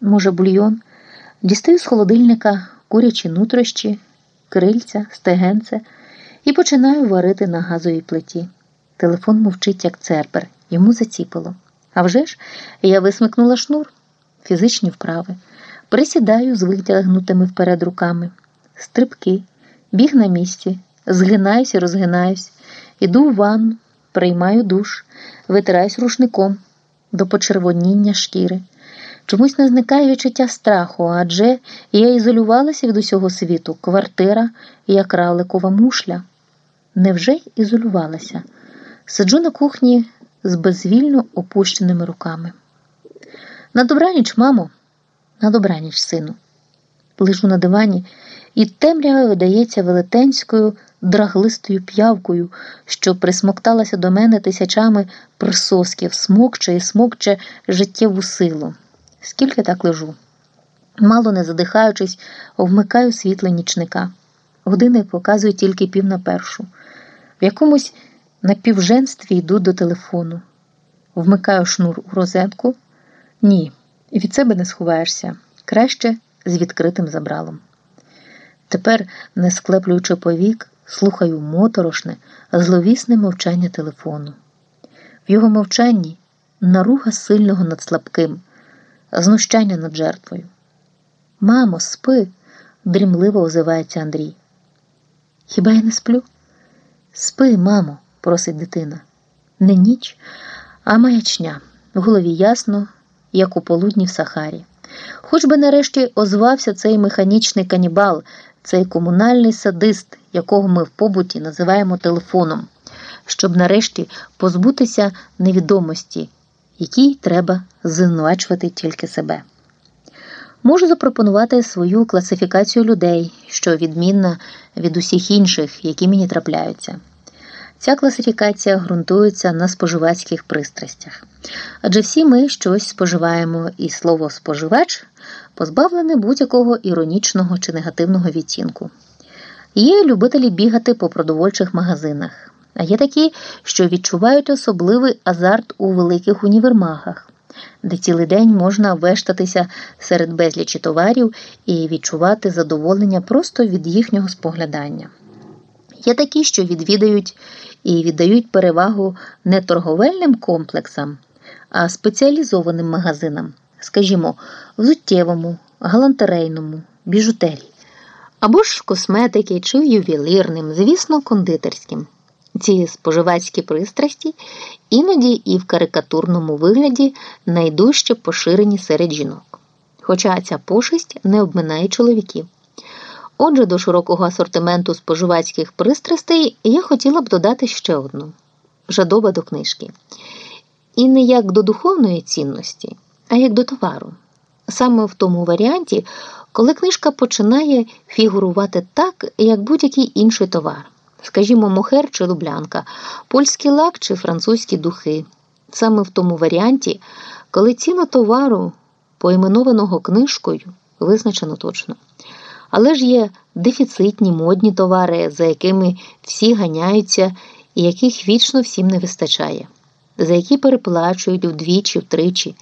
може, бульйон. Дістаю з холодильника курячі нутрощі, крильця, стегенце і починаю варити на газовій плиті. Телефон мовчить, як цербер, йому заціпило. А вже ж я висмикнула шнур, фізичні вправи, присідаю з витягнутими вперед руками, стрибки, біг на місці, згинаюсь і розгинаюсь, іду в ванну, приймаю душ, витираюсь рушником. До почервоніння шкіри. Чомусь не зникає відчуття страху, адже я ізолювалася від усього світу, квартира, як равликова мушля. Невже ізолювалася? Сиджу на кухні з безвільно опущеними руками. На добраніч, мамо, на добраніч, сину. Лежу на дивані, і темрява видається велетенською драглистою п'явкою, що присмокталася до мене тисячами присосків, смокче і смокче життєву силу. Скільки так лежу? Мало не задихаючись, вмикаю світло нічника. Години показують тільки пів на першу. В якомусь напівженстві йду до телефону. Вмикаю шнур у розетку. Ні, від себе не сховаєшся. Краще з відкритим забралом. Тепер, не склеплюючи повік, слухаю моторошне, зловісне мовчання телефону. В його мовчанні наруга сильного над слабким, знущання над жертвою. Мамо, спи, дрімливо озивається Андрій. Хіба я не сплю? Спи, мамо, просить дитина. Не ніч, а маячня. В голові ясно, як у полудні в Сахарі. Хоч би нарешті озвався цей механічний канібал, цей комунальний садист, якого ми в побуті називаємо телефоном, щоб нарешті позбутися невідомості, якій треба звинувачувати тільки себе. Можу запропонувати свою класифікацію людей, що відмінна від усіх інших, які мені трапляються. Ця класифікація ґрунтується на споживацьких пристрастях. Адже всі ми щось споживаємо, і слово споживач позбавлене будь-якого іронічного чи негативного відтінку. Є любителі бігати по продовольчих магазинах, а є такі, що відчувають особливий азарт у великих універмагах, де цілий день можна вештатися серед безлічі товарів і відчувати задоволення просто від їхнього споглядання. Є такі, що відвідають і віддають перевагу не торговельним комплексам, а спеціалізованим магазинам, скажімо, взуттєвому, галантерейному, біжутерії, або ж косметики чи ювелірним, звісно, кондитерським. Ці споживацькі пристрасті іноді і в карикатурному вигляді найдужче поширені серед жінок. Хоча ця пошесть не обминає чоловіків. Отже, до широкого асортименту споживацьких пристрастей я хотіла б додати ще одну жадоба до книжки. І не як до духовної цінності, а як до товару. Саме в тому варіанті, коли книжка починає фігурувати так, як будь-який інший товар, скажімо, мохер чи лублянка, польський лак чи французькі духи. Саме в тому варіанті, коли ціна товару, поіменованого книжкою, визначено точно. Але ж є дефіцитні модні товари, за якими всі ганяються і яких вічно всім не вистачає, за які переплачують вдвічі, втричі.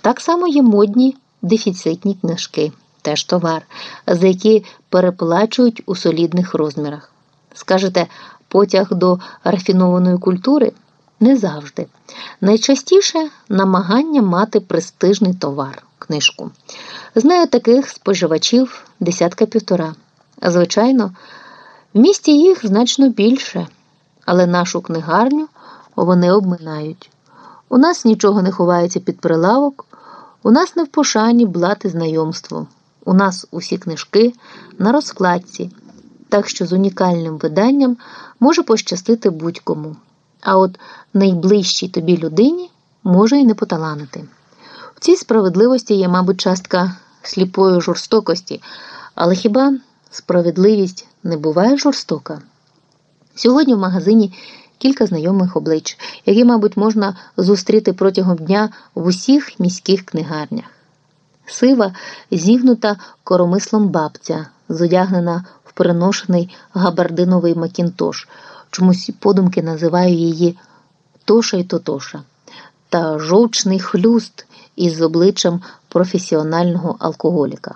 Так само є модні дефіцитні книжки, теж товар, за які переплачують у солідних розмірах. Скажете, потяг до рафінованої культури? Не завжди. Найчастіше намагання мати престижний товар книжку. Знаю таких споживачів десятка півтора. Звичайно, в місті їх значно більше, але нашу книгарню вони обминають. У нас нічого не ховається під прилавок, у нас не в пошані блати знайомство. У нас усі книжки на розкладці, так що з унікальним виданням може пощастити будь-кому. А от найближчій тобі людині може і не поталанити. В цій справедливості є, мабуть, частка сліпої жорстокості, але хіба справедливість не буває жорстока? Сьогодні в магазині кілька знайомих облич, які, мабуть, можна зустріти протягом дня в усіх міських книгарнях. Сива, зігнута коромислом бабця, зодягнена переношений габардиновий макінтош, чомусь подумки називаю її Тоша й Тотоша, та жовчний хлюст із обличчям професіонального алкоголіка.